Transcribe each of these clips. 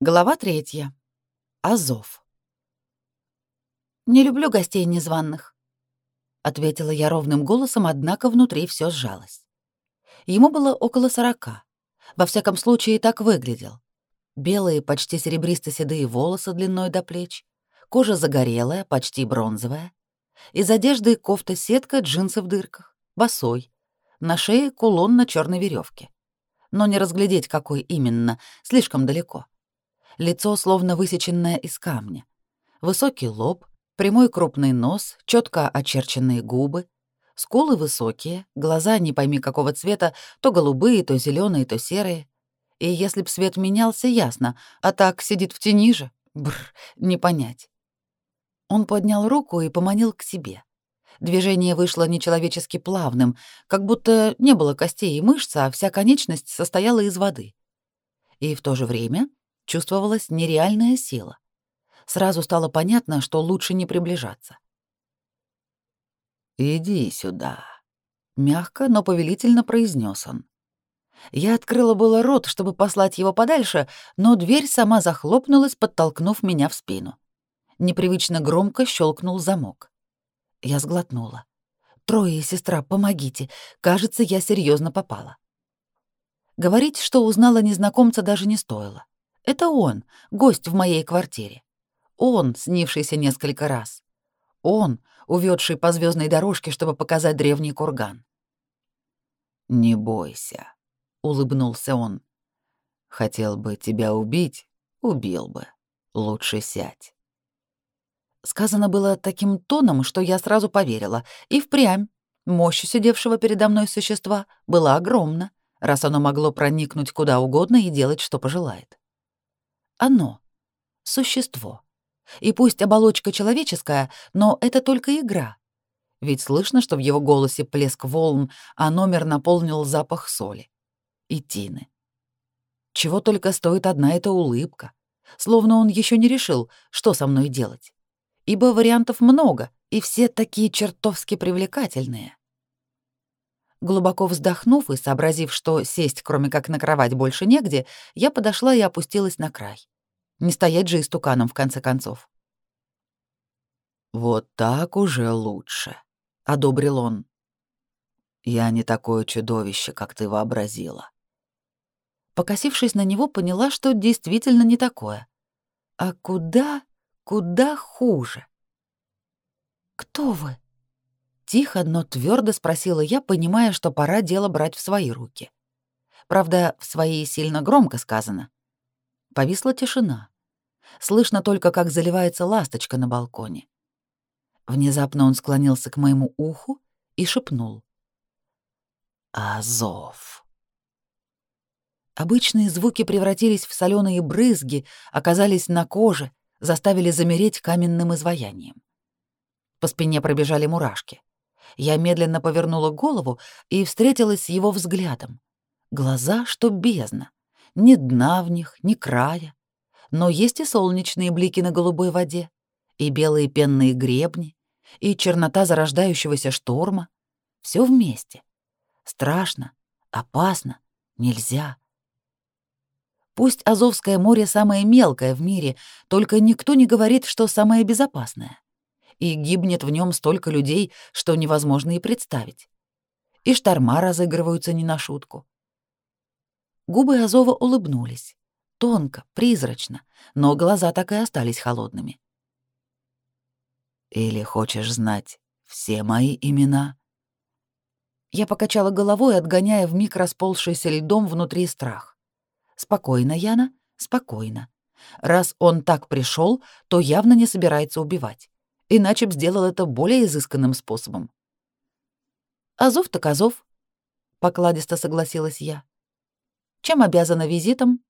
Глава третья. Азов. «Не люблю гостей незваных», — ответила я ровным голосом, однако внутри все сжалось. Ему было около сорока. Во всяком случае, так выглядел. Белые, почти серебристо-седые волосы длиной до плеч, кожа загорелая, почти бронзовая. Из одежды кофта-сетка, джинсы в дырках, босой. На шее кулон на черной веревке. Но не разглядеть, какой именно, слишком далеко. — лицо словно высеченное из камня. Высокий лоб, прямой крупный нос, четко очерченные губы, скулы высокие, глаза не пойми какого цвета, то голубые, то зеленые, то серые. И если б свет менялся, ясно, а так сидит в тени же, бр, не понять. Он поднял руку и поманил к себе. Движение вышло нечеловечески плавным, как будто не было костей и мышц, а вся конечность состояла из воды. И в то же время чувствовалась нереальная сила. Сразу стало понятно, что лучше не приближаться. «Иди сюда», — мягко, но повелительно произнес он. Я открыла было рот, чтобы послать его подальше, но дверь сама захлопнулась, подтолкнув меня в спину. Непривычно громко щелкнул замок. Я сглотнула. «Трое, сестра, помогите. Кажется, я серьезно попала». Говорить, что узнала незнакомца, даже не стоило. Это он, гость в моей квартире. Он, снившийся несколько раз. Он, уведший по звездной дорожке, чтобы показать древний курган. «Не бойся», — улыбнулся он. «Хотел бы тебя убить, убил бы. Лучше сядь». Сказано было таким тоном, что я сразу поверила. И впрямь мощь сидевшего передо мной существа была огромна, раз оно могло проникнуть куда угодно и делать, что пожелает. Оно — существо. И пусть оболочка человеческая, но это только игра. Ведь слышно, что в его голосе плеск волн, а номер наполнил запах соли. И тины. Чего только стоит одна эта улыбка. Словно он еще не решил, что со мной делать. Ибо вариантов много, и все такие чертовски привлекательные. Глубоко вздохнув и сообразив, что сесть, кроме как на кровать, больше негде, я подошла и опустилась на край. Не стоять же истуканом, в конце концов. «Вот так уже лучше», — одобрил он. «Я не такое чудовище, как ты вообразила». Покосившись на него, поняла, что действительно не такое. А куда, куда хуже. «Кто вы?» Тихо, но твердо спросила я, понимая, что пора дело брать в свои руки. Правда, в свои сильно громко сказано. Повисла тишина. Слышно только, как заливается ласточка на балконе. Внезапно он склонился к моему уху и шепнул. «Азов». Обычные звуки превратились в соленые брызги, оказались на коже, заставили замереть каменным изваянием. По спине пробежали мурашки. Я медленно повернула голову и встретилась с его взглядом. Глаза, что бездна. Ни дна в них, ни края. Но есть и солнечные блики на голубой воде, и белые пенные гребни, и чернота зарождающегося шторма. Все вместе. Страшно, опасно, нельзя. Пусть Азовское море самое мелкое в мире, только никто не говорит, что самое безопасное и гибнет в нем столько людей, что невозможно и представить. И шторма разыгрываются не на шутку. Губы Азова улыбнулись. Тонко, призрачно, но глаза так и остались холодными. «Или хочешь знать все мои имена?» Я покачала головой, отгоняя вмиг расползшийся льдом внутри страх. «Спокойно, Яна, спокойно. Раз он так пришел, то явно не собирается убивать иначе б сделал это более изысканным способом. «Азов так Азов», — покладисто согласилась я. «Чем обязана визитом?»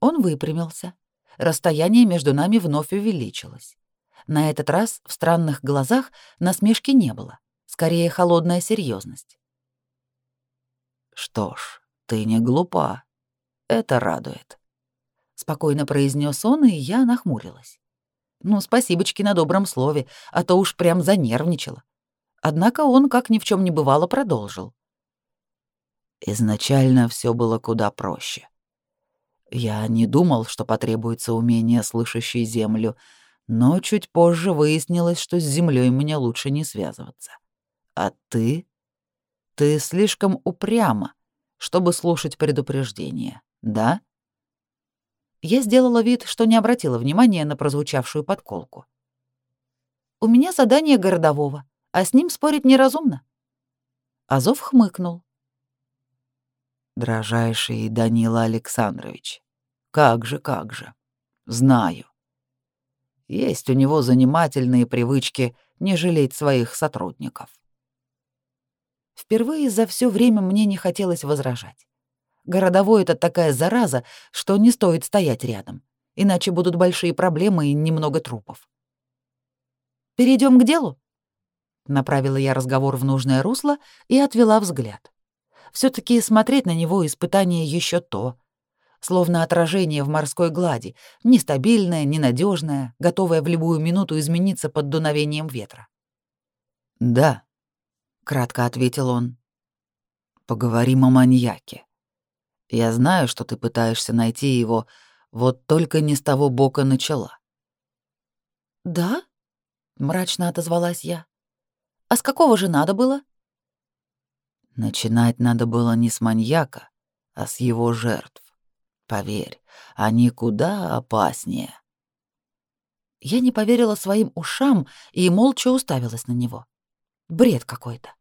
Он выпрямился. Расстояние между нами вновь увеличилось. На этот раз в странных глазах насмешки не было, скорее холодная серьезность. «Что ж, ты не глупа. Это радует», — спокойно произнес он, и я нахмурилась. Ну, спасибочки на добром слове, а то уж прям занервничала. Однако он, как ни в чем не бывало, продолжил. Изначально все было куда проще. Я не думал, что потребуется умение, слышащей землю, но чуть позже выяснилось, что с землей мне лучше не связываться. А ты? Ты слишком упряма, чтобы слушать предупреждения, да? Я сделала вид, что не обратила внимания на прозвучавшую подколку. У меня задание городового, а с ним спорить неразумно. Азов хмыкнул. Дрожайший Данила Александрович, как же, как же. Знаю. Есть у него занимательные привычки не жалеть своих сотрудников. Впервые за все время мне не хотелось возражать. Городовой — это такая зараза, что не стоит стоять рядом, иначе будут большие проблемы и немного трупов. Перейдем к делу?» Направила я разговор в нужное русло и отвела взгляд. все таки смотреть на него испытание еще то — словно отражение в морской глади, нестабильное, ненадежное, готовое в любую минуту измениться под дуновением ветра. «Да», — кратко ответил он. «Поговорим о маньяке. Я знаю, что ты пытаешься найти его, вот только не с того бока начала». «Да?» — мрачно отозвалась я. «А с какого же надо было?» Начинать надо было не с маньяка, а с его жертв. Поверь, они куда опаснее. Я не поверила своим ушам и молча уставилась на него. Бред какой-то.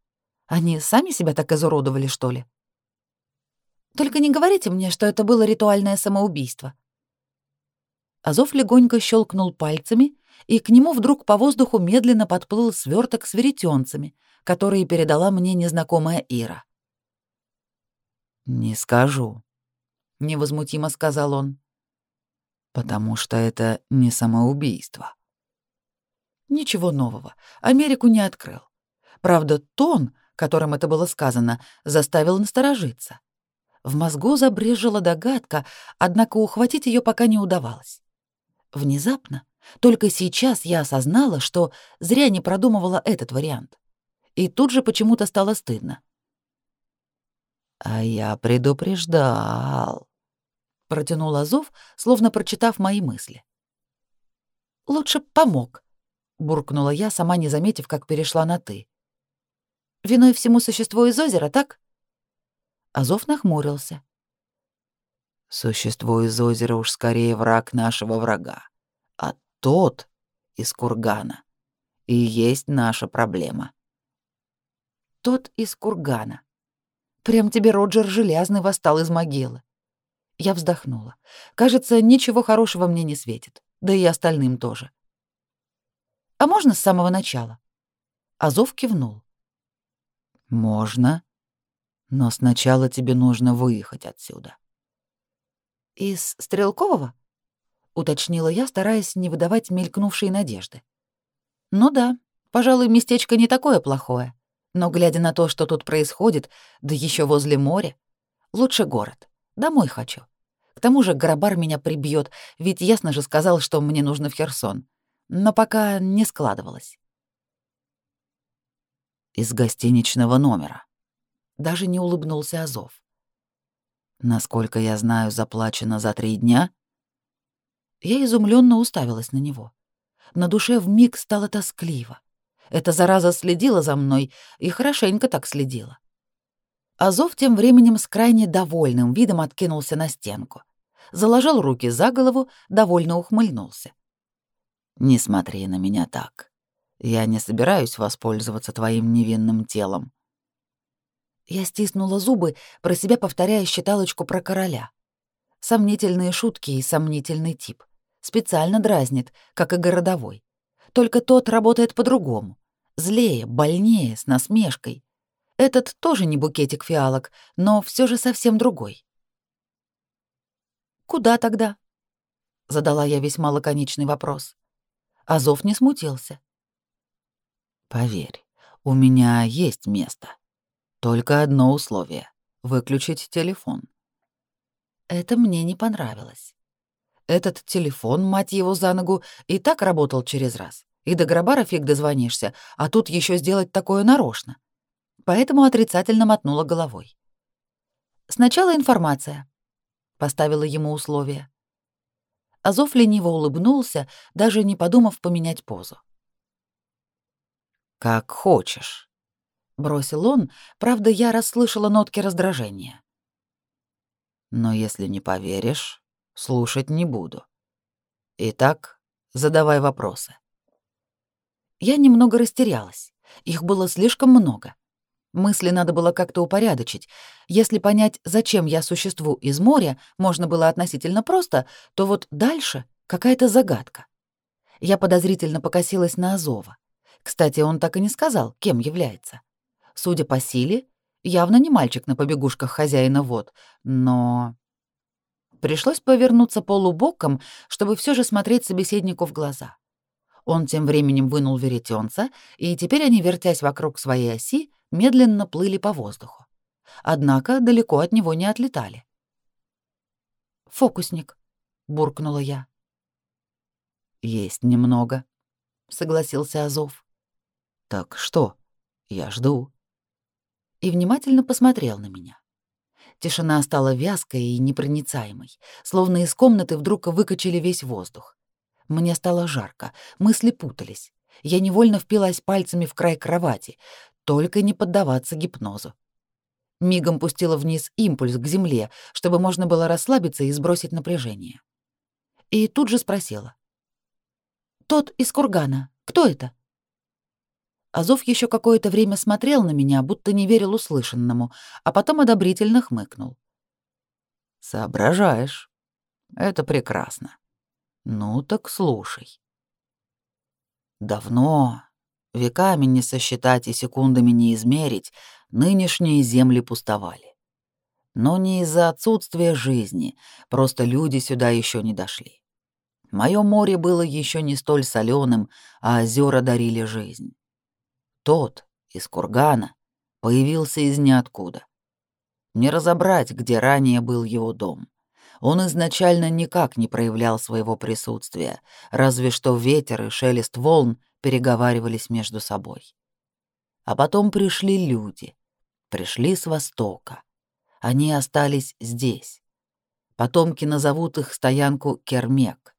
Они сами себя так изуродовали, что ли? Только не говорите мне, что это было ритуальное самоубийство. Азов легонько щелкнул пальцами, и к нему вдруг по воздуху медленно подплыл сверток с веретенцами, которые передала мне незнакомая Ира. «Не скажу», — невозмутимо сказал он. «Потому что это не самоубийство». Ничего нового. Америку не открыл. Правда, тон, которым это было сказано, заставил насторожиться. В мозгу забрежила догадка, однако ухватить ее пока не удавалось. Внезапно, только сейчас я осознала, что зря не продумывала этот вариант. И тут же почему-то стало стыдно. «А я предупреждал», протянул Азов, словно прочитав мои мысли. Лучше помог, буркнула я, сама не заметив, как перешла на ты. Виной всему существо из озера, так? Азов нахмурился. Существо из озера уж скорее враг нашего врага, а тот из кургана и есть наша проблема. Тот из кургана. Прям тебе Роджер Железный восстал из могилы. Я вздохнула. Кажется, ничего хорошего мне не светит. Да и остальным тоже. А можно с самого начала? Азов кивнул. Можно. Но сначала тебе нужно выехать отсюда. Из Стрелкового? уточнила я, стараясь не выдавать мелькнувшие надежды. Ну да, пожалуй, местечко не такое плохое. Но глядя на то, что тут происходит, да еще возле моря, лучше город. Домой хочу. К тому же Грабар меня прибьет, ведь ясно же сказал, что мне нужно в Херсон. Но пока не складывалось. Из гостиничного номера. Даже не улыбнулся Азов. Насколько я знаю, заплачено за три дня. Я изумленно уставилась на него. На душе вмиг стало тоскливо. Эта зараза следила за мной и хорошенько так следила. Азов тем временем с крайне довольным видом откинулся на стенку заложил руки за голову, довольно ухмыльнулся. «Не смотри на меня так. Я не собираюсь воспользоваться твоим невинным телом». Я стиснула зубы, про себя повторяя считалочку про короля. Сомнительные шутки и сомнительный тип. Специально дразнит, как и городовой. Только тот работает по-другому. Злее, больнее, с насмешкой. Этот тоже не букетик фиалок, но все же совсем другой. Куда тогда? Задала я весьма лаконичный вопрос. Азов не смутился. Поверь, у меня есть место. Только одно условие — выключить телефон. Это мне не понравилось. Этот телефон, мать его за ногу, и так работал через раз. И до гробара фиг дозвонишься, а тут еще сделать такое нарочно. Поэтому отрицательно мотнула головой. Сначала информация. поставила ему условие. Азов лениво улыбнулся, даже не подумав поменять позу. «Как хочешь», — бросил он, правда, я расслышала нотки раздражения. «Но если не поверишь, слушать не буду. Итак, задавай вопросы». Я немного растерялась. Их было слишком много. Мысли надо было как-то упорядочить. Если понять, зачем я существую из моря, можно было относительно просто, то вот дальше какая-то загадка. Я подозрительно покосилась на Азова. Кстати, он так и не сказал, кем является. Судя по силе, явно не мальчик на побегушках хозяина вод, но... Пришлось повернуться полубоком, чтобы все же смотреть собеседнику в глаза. Он тем временем вынул веретенца, и теперь они, вертясь вокруг своей оси, медленно плыли по воздуху. Однако далеко от него не отлетали. «Фокусник», — буркнула я. «Есть немного», — согласился Азов. «Так что? Я жду». И внимательно посмотрел на меня. Тишина стала вязкой и непроницаемой, словно из комнаты вдруг выкачали весь воздух. Мне стало жарко, мысли путались. Я невольно впилась пальцами в край кровати, только не поддаваться гипнозу. Мигом пустила вниз импульс к земле, чтобы можно было расслабиться и сбросить напряжение. И тут же спросила. «Тот из кургана. Кто это?» Азов еще какое-то время смотрел на меня, будто не верил услышанному, а потом одобрительно хмыкнул. «Соображаешь. Это прекрасно. Ну так слушай. Давно, Веками не сосчитать и секундами не измерить, нынешние земли пустовали. Но не из-за отсутствия жизни, просто люди сюда еще не дошли. Мое море было еще не столь соленым, а озера дарили жизнь. Тот из кургана появился из ниоткуда. Не разобрать, где ранее был его дом. Он изначально никак не проявлял своего присутствия, разве что ветер и шелест волн переговаривались между собой. А потом пришли люди. Пришли с востока. Они остались здесь. Потомки назовут их стоянку Кермек.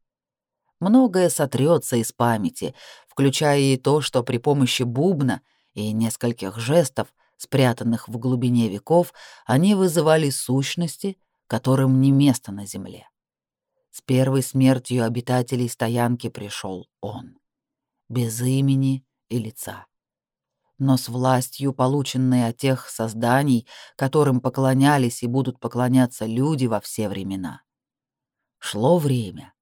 Многое сотрется из памяти, включая и то, что при помощи бубна и нескольких жестов, спрятанных в глубине веков, они вызывали сущности, которым не место на земле. С первой смертью обитателей стоянки пришел он без имени и лица. Но с властью, полученной от тех созданий, которым поклонялись и будут поклоняться люди во все времена. Шло время.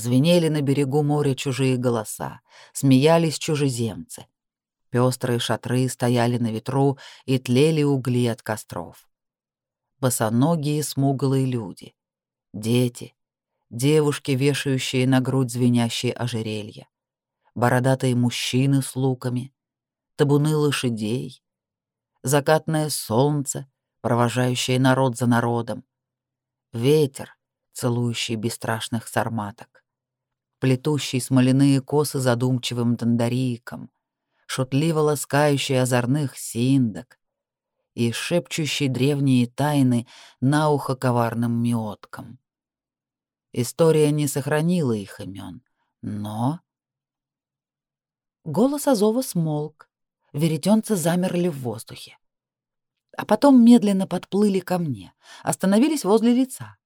Звенели на берегу моря чужие голоса, смеялись чужеземцы. Пестрые шатры стояли на ветру и тлели угли от костров. Босоногие смуглые люди, дети, девушки, вешающие на грудь звенящие ожерелья, бородатые мужчины с луками, табуны лошадей, закатное солнце, провожающее народ за народом, ветер, целующий бесстрашных сарматок, плетущий смоляные косы задумчивым тандарийком, шутливо ласкающий озорных синдок и шепчущий древние тайны на ухо коварным миоткам. История не сохранила их имен, но Голос Азова смолк, веретенцы замерли в воздухе. А потом медленно подплыли ко мне, остановились возле лица.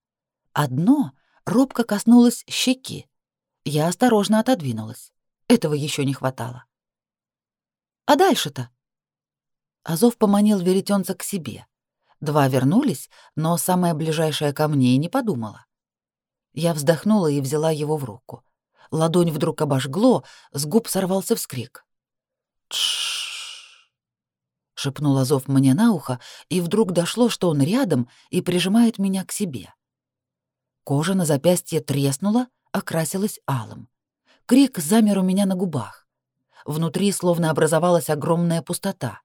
Одно робко коснулось щеки. Я осторожно отодвинулась. Этого еще не хватало. А дальше-то? Азов поманил веретенца к себе. Два вернулись, но самая ближайшая ко мне и не подумала. Я вздохнула и взяла его в руку. Ладонь вдруг обожгло, с губ сорвался вскрик. «Тш-ш-ш!» шепнул Азов мне на ухо, и вдруг дошло, что он рядом и прижимает меня к себе. Кожа на запястье треснула, окрасилась алым. Крик замер у меня на губах. Внутри словно образовалась огромная пустота.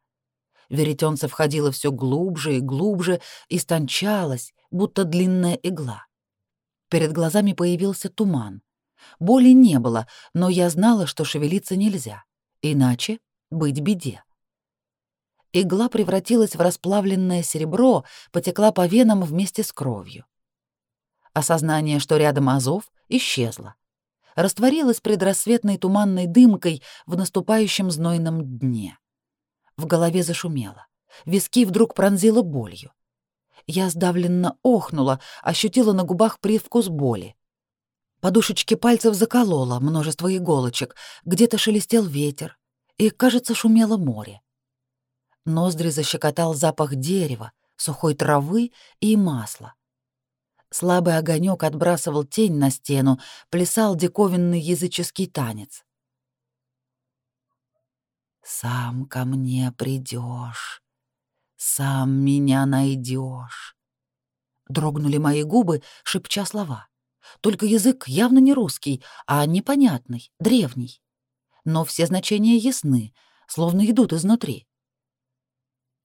Веретенце входило все глубже и глубже, и стончалось, будто длинная игла. Перед глазами появился туман. Боли не было, но я знала, что шевелиться нельзя, иначе быть беде. Игла превратилась в расплавленное серебро, потекла по венам вместе с кровью. Осознание, что рядом Азов, исчезло. Растворилось предрассветной туманной дымкой в наступающем знойном дне. В голове зашумело. Виски вдруг пронзило болью. Я сдавленно охнула, ощутила на губах привкус боли. Подушечки пальцев закололо множество иголочек, где-то шелестел ветер, и, кажется, шумело море. Ноздри защекотал запах дерева, сухой травы и масла. Слабый огонек отбрасывал тень на стену, плясал диковинный языческий танец. «Сам ко мне придешь, сам меня найдешь. Дрогнули мои губы, шепча слова. Только язык явно не русский, а непонятный, древний. Но все значения ясны, словно идут изнутри.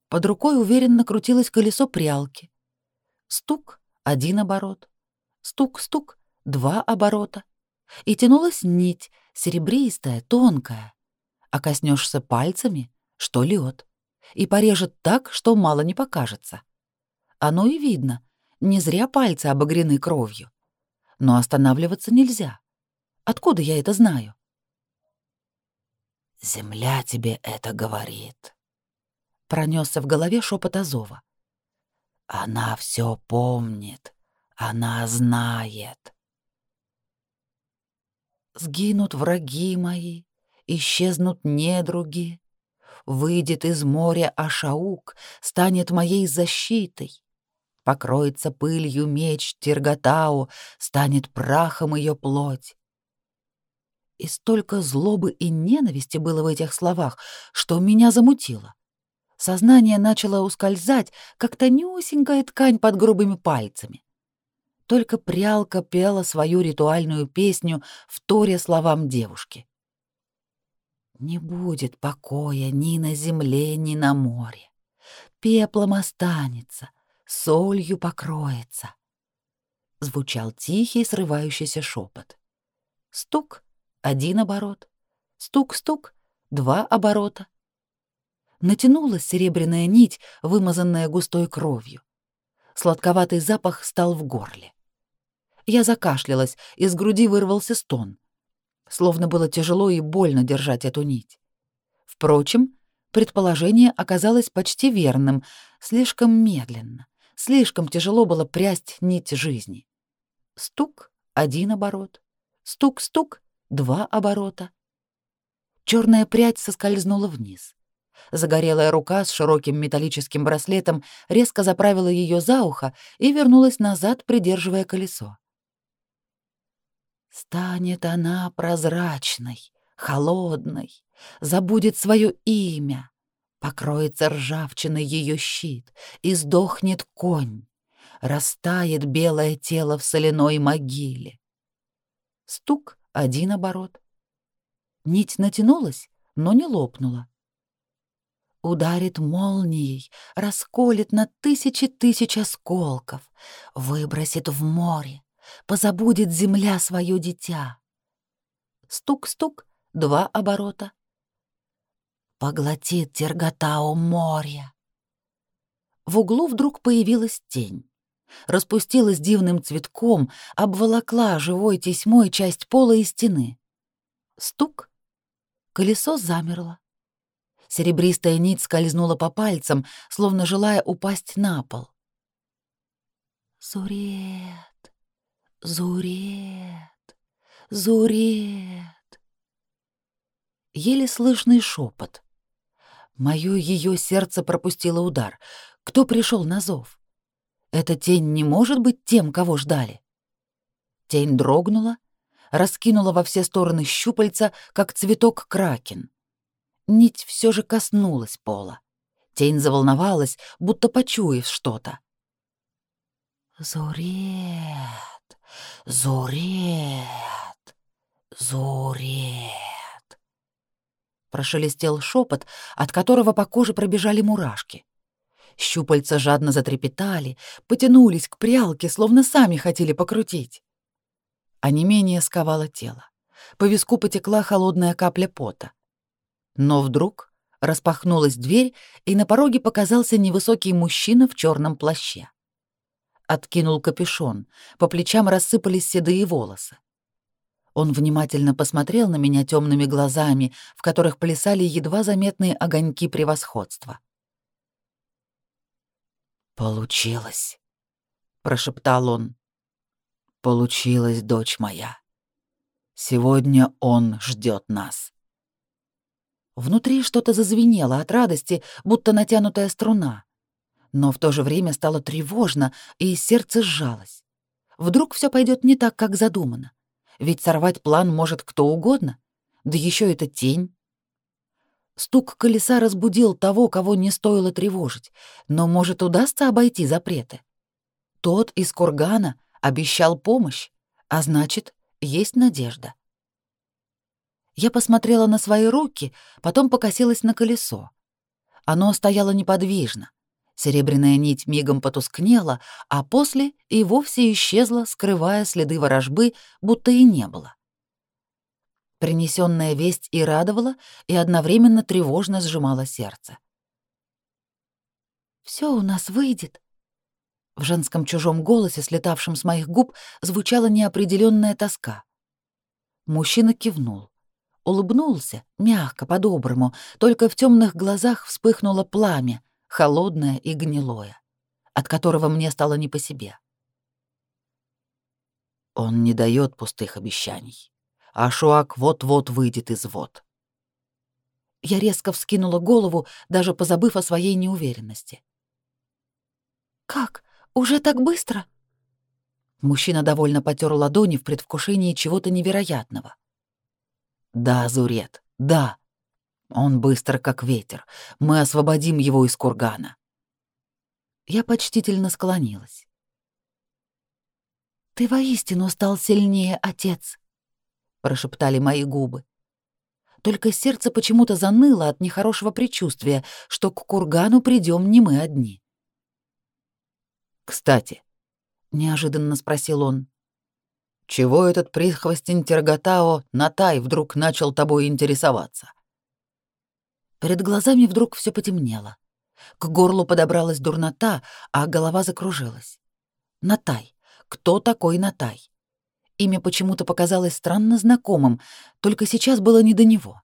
Под рукой уверенно крутилось колесо прялки. Стук — один оборот. Стук-стук — два оборота. И тянулась нить, серебристая, тонкая. А коснешься пальцами — что лед. И порежет так, что мало не покажется. Оно и видно. Не зря пальцы обогрены кровью но останавливаться нельзя. Откуда я это знаю? «Земля тебе это говорит», — пронесся в голове шепот Азова. «Она все помнит, она знает». Сгинут враги мои, исчезнут недруги, Выйдет из моря Ашаук, станет моей защитой. Покроется пылью меч Тиргатау, станет прахом ее плоть. И столько злобы и ненависти было в этих словах, что меня замутило. Сознание начало ускользать, как тонюсенькая ткань под грубыми пальцами. Только прялка пела свою ритуальную песню в торе словам девушки. «Не будет покоя ни на земле, ни на море. Пеплом останется, солью покроется. Звучал тихий, срывающийся шепот. Стук — один оборот. Стук-стук — два оборота. Натянулась серебряная нить, вымазанная густой кровью. Сладковатый запах стал в горле. Я закашлялась, из груди вырвался стон. Словно было тяжело и больно держать эту нить. Впрочем, предположение оказалось почти верным, слишком медленно. Слишком тяжело было прясть нить жизни. Стук — один оборот. Стук-стук — два оборота. Черная прядь соскользнула вниз. Загорелая рука с широким металлическим браслетом резко заправила ее за ухо и вернулась назад, придерживая колесо. Станет она прозрачной, холодной, забудет свое имя, Покроется ржавчиной ее щит, и сдохнет конь. Растает белое тело в соляной могиле. Стук — один оборот. Нить натянулась, но не лопнула. Ударит молнией, расколет на тысячи тысяч осколков, выбросит в море, позабудет земля свое дитя. Стук-стук, два оборота — поглотит Терготау море. В углу вдруг появилась тень. Распустилась дивным цветком, обволокла живой тесьмой часть пола и стены. Стук. Колесо замерло. Серебристая нить скользнула по пальцам, словно желая упасть на пол. Зурет, Зурет, Зурет. Еле слышный шепот. Моё ее сердце пропустило удар. Кто пришел на зов? Эта тень не может быть тем, кого ждали. Тень дрогнула, раскинула во все стороны щупальца, как цветок кракен. Нить все же коснулась пола. Тень заволновалась, будто почуяв что-то. «Зурет, Зурет, Зурет» прошелестел шепот, от которого по коже пробежали мурашки. Щупальца жадно затрепетали, потянулись к прялке, словно сами хотели покрутить. А не менее сковало тело. По виску потекла холодная капля пота. Но вдруг распахнулась дверь, и на пороге показался невысокий мужчина в черном плаще. откинул капюшон, по плечам рассыпались седые волосы. Он внимательно посмотрел на меня темными глазами, в которых плясали едва заметные огоньки превосходства. «Получилось», — прошептал он. «Получилось, дочь моя. Сегодня он ждет нас». Внутри что-то зазвенело от радости, будто натянутая струна. Но в то же время стало тревожно, и сердце сжалось. Вдруг все пойдет не так, как задумано. Ведь сорвать план может кто угодно. Да еще это тень. Стук колеса разбудил того, кого не стоило тревожить, но, может, удастся обойти запреты. Тот из кургана обещал помощь, а значит, есть надежда. Я посмотрела на свои руки, потом покосилась на колесо. Оно стояло неподвижно. Серебряная нить мигом потускнела, а после и вовсе исчезла, скрывая следы ворожбы, будто и не было. Принесенная весть и радовала, и одновременно тревожно сжимала сердце. Все у нас выйдет. В женском чужом голосе, слетавшем с моих губ, звучала неопределенная тоска. Мужчина кивнул улыбнулся, мягко, по-доброму, только в темных глазах вспыхнуло пламя, холодное и гнилое, от которого мне стало не по себе. Он не дает пустых обещаний. А Шуак вот-вот выйдет из вод. Я резко вскинула голову, даже позабыв о своей неуверенности. «Как? Уже так быстро?» Мужчина довольно потер ладони в предвкушении чего-то невероятного. Да, Зурет, да. Он быстро, как ветер. Мы освободим его из кургана. Я почтительно склонилась. Ты воистину стал сильнее, отец, прошептали мои губы. Только сердце почему-то заныло от нехорошего предчувствия, что к кургану придем не мы одни. Кстати, неожиданно спросил он, чего этот прихвостень Терготао Натай вдруг начал тобой интересоваться? Перед глазами вдруг все потемнело. К горлу подобралась дурнота, а голова закружилась. Натай. Кто такой Натай? Имя почему-то показалось странно знакомым, только сейчас было не до него.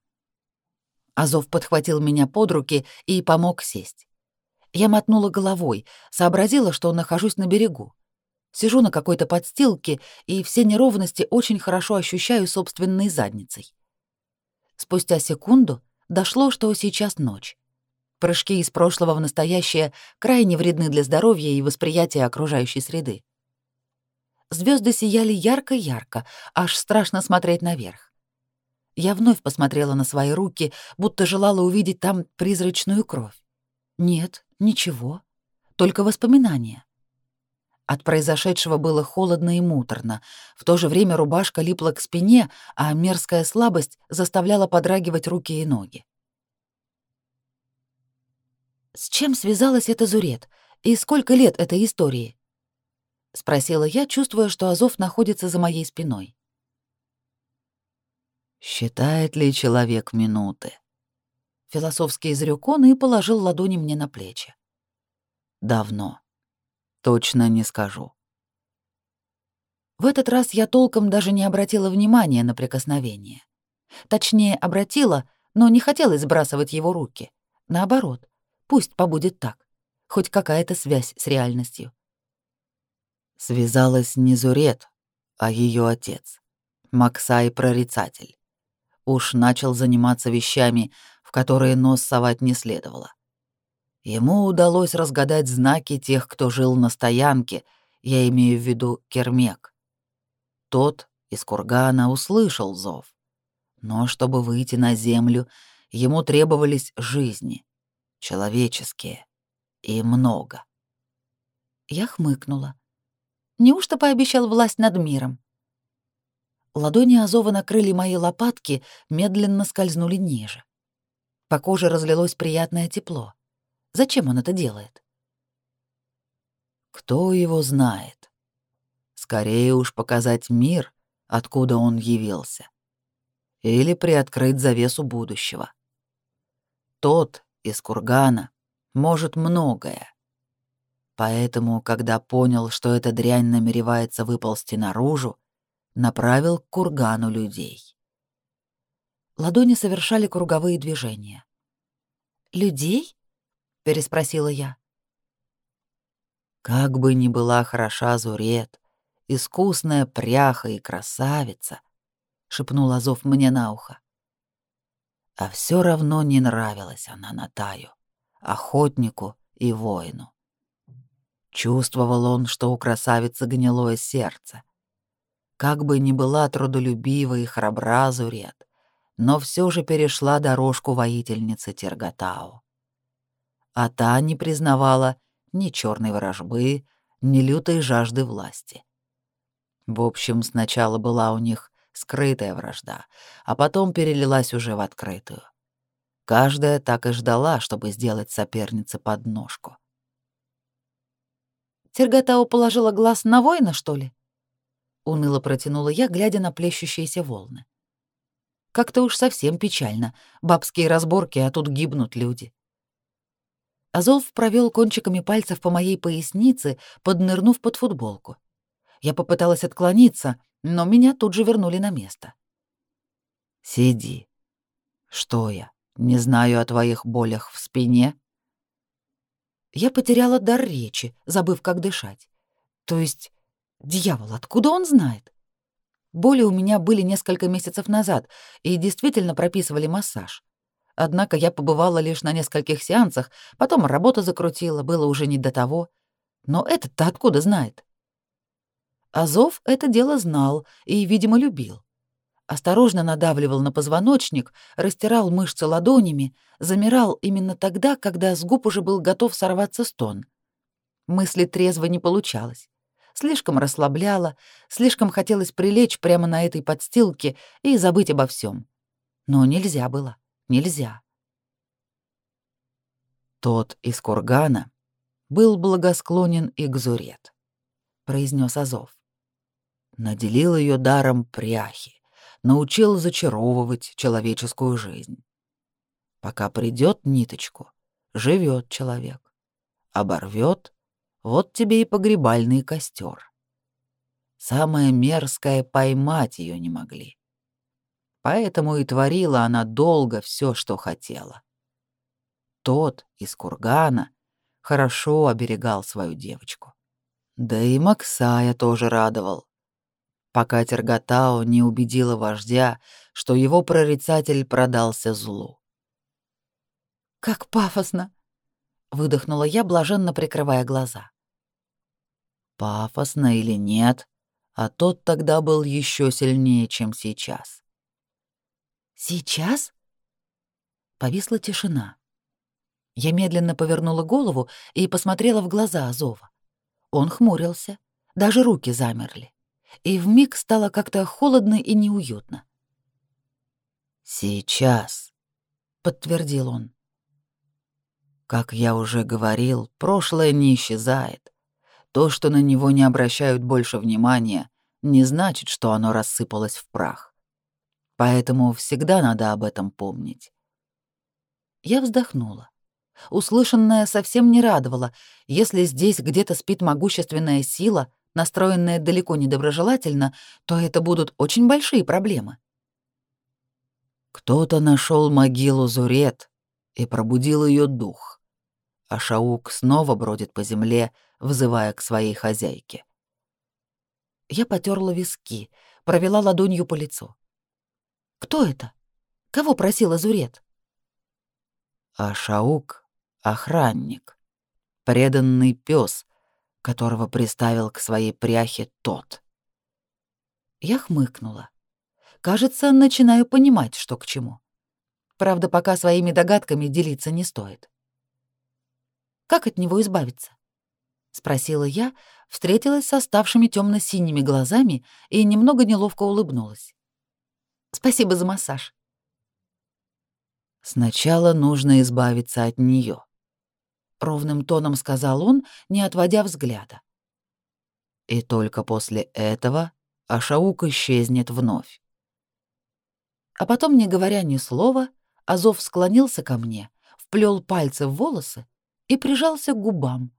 Азов подхватил меня под руки и помог сесть. Я мотнула головой, сообразила, что нахожусь на берегу. Сижу на какой-то подстилке и все неровности очень хорошо ощущаю собственной задницей. Спустя секунду дошло, что сейчас ночь. Прыжки из прошлого в настоящее крайне вредны для здоровья и восприятия окружающей среды. Звезды сияли ярко-ярко, аж страшно смотреть наверх. Я вновь посмотрела на свои руки, будто желала увидеть там призрачную кровь. Нет, ничего, только воспоминания. От произошедшего было холодно и муторно. В то же время рубашка липла к спине, а мерзкая слабость заставляла подрагивать руки и ноги. «С чем связалась эта Зурет? И сколько лет этой истории?» — спросила я, чувствуя, что Азов находится за моей спиной. «Считает ли человек минуты?» Философский изрёк он и положил ладони мне на плечи. «Давно. Точно не скажу. В этот раз я толком даже не обратила внимания на прикосновение. Точнее, обратила, но не хотела сбрасывать его руки. Наоборот, пусть побудет так. Хоть какая-то связь с реальностью. Связалась не Зурет, а ее отец, Максай Прорицатель. Уж начал заниматься вещами, в которые нос совать не следовало. Ему удалось разгадать знаки тех, кто жил на стоянке, я имею в виду Кермек. Тот из кургана услышал зов. Но чтобы выйти на землю, ему требовались жизни, человеческие, и много. Я хмыкнула. Неужто пообещал власть над миром? Ладони Азова накрыли мои лопатки, медленно скользнули ниже. По коже разлилось приятное тепло. Зачем он это делает? Кто его знает? Скорее уж показать мир, откуда он явился. Или приоткрыть завесу будущего. Тот из кургана может многое. Поэтому, когда понял, что эта дрянь намеревается выползти наружу, направил к кургану людей. Ладони совершали круговые движения. «Людей?» — переспросила я. Как бы ни была хороша Зурет, искусная пряха и красавица, — шепнул Азов мне на ухо. А все равно не нравилась она Натаю, охотнику и воину. Чувствовал он, что у красавицы гнилое сердце. Как бы ни была трудолюбива и храбра Зурет, но все же перешла дорожку воительницы Терготау. А та не признавала ни черной ворожбы, ни лютой жажды власти. В общем, сначала была у них скрытая вражда, а потом перелилась уже в открытую. Каждая так и ждала, чтобы сделать сопернице подножку. Терготау положила глаз на воина, что ли? Уныло протянула я, глядя на плещущиеся волны. Как-то уж совсем печально. Бабские разборки, а тут гибнут люди. Азов провел кончиками пальцев по моей пояснице, поднырнув под футболку. Я попыталась отклониться, но меня тут же вернули на место. «Сиди. Что я, не знаю о твоих болях в спине?» Я потеряла дар речи, забыв, как дышать. То есть, дьявол, откуда он знает? Боли у меня были несколько месяцев назад и действительно прописывали массаж. Однако я побывала лишь на нескольких сеансах, потом работа закрутила, было уже не до того. Но этот-то откуда знает? Азов это дело знал и, видимо, любил. Осторожно надавливал на позвоночник, растирал мышцы ладонями, замирал именно тогда, когда с губ уже был готов сорваться стон. Мысли трезво не получалось. Слишком расслабляло, слишком хотелось прилечь прямо на этой подстилке и забыть обо всем. Но нельзя было. Нельзя. Тот из кургана был благосклонен и к Зурет, произнес Азов. Наделил ее даром пряхи, научил зачаровывать человеческую жизнь. Пока придет ниточку, живет человек. Оборвет, вот тебе и погребальный костер. Самое мерзкое — поймать ее не могли. Поэтому и творила она долго все, что хотела. Тот из кургана хорошо оберегал свою девочку. Да и Максая тоже радовал. Пока Терготао не убедила вождя, что его прорицатель продался злу. «Как пафосно!» — выдохнула я, блаженно прикрывая глаза. Пафосно или нет, а тот тогда был еще сильнее, чем сейчас. «Сейчас?» Повисла тишина. Я медленно повернула голову и посмотрела в глаза Азова. Он хмурился, даже руки замерли. И вмиг стало как-то холодно и неуютно. «Сейчас», — подтвердил он. «Как я уже говорил, прошлое не исчезает. То, что на него не обращают больше внимания, не значит, что оно рассыпалось в прах. Поэтому всегда надо об этом помнить. Я вздохнула. Услышанное совсем не радовало. Если здесь где-то спит могущественная сила, настроенная далеко не доброжелательно, то это будут очень большие проблемы. Кто-то нашел могилу Зурет и пробудил ее дух, а Шаук снова бродит по земле, взывая к своей хозяйке. Я потерла виски, провела ладонью по лицу. Кто это? Кого просила Зурет? А Шаук — охранник, преданный пес, которого приставил к своей пряхе тот. Я хмыкнула. Кажется, начинаю понимать, что к чему. Правда, пока своими догадками делиться не стоит. Как от него избавиться? спросила я, встретилась с оставшими темно-синими глазами и немного неловко улыбнулась. Спасибо за массаж. Сначала нужно избавиться от нее, ровным тоном сказал он, не отводя взгляда. И только после этого Ашаук исчезнет вновь. А потом, не говоря ни слова, Азов склонился ко мне, вплел пальцы в волосы и прижался к губам,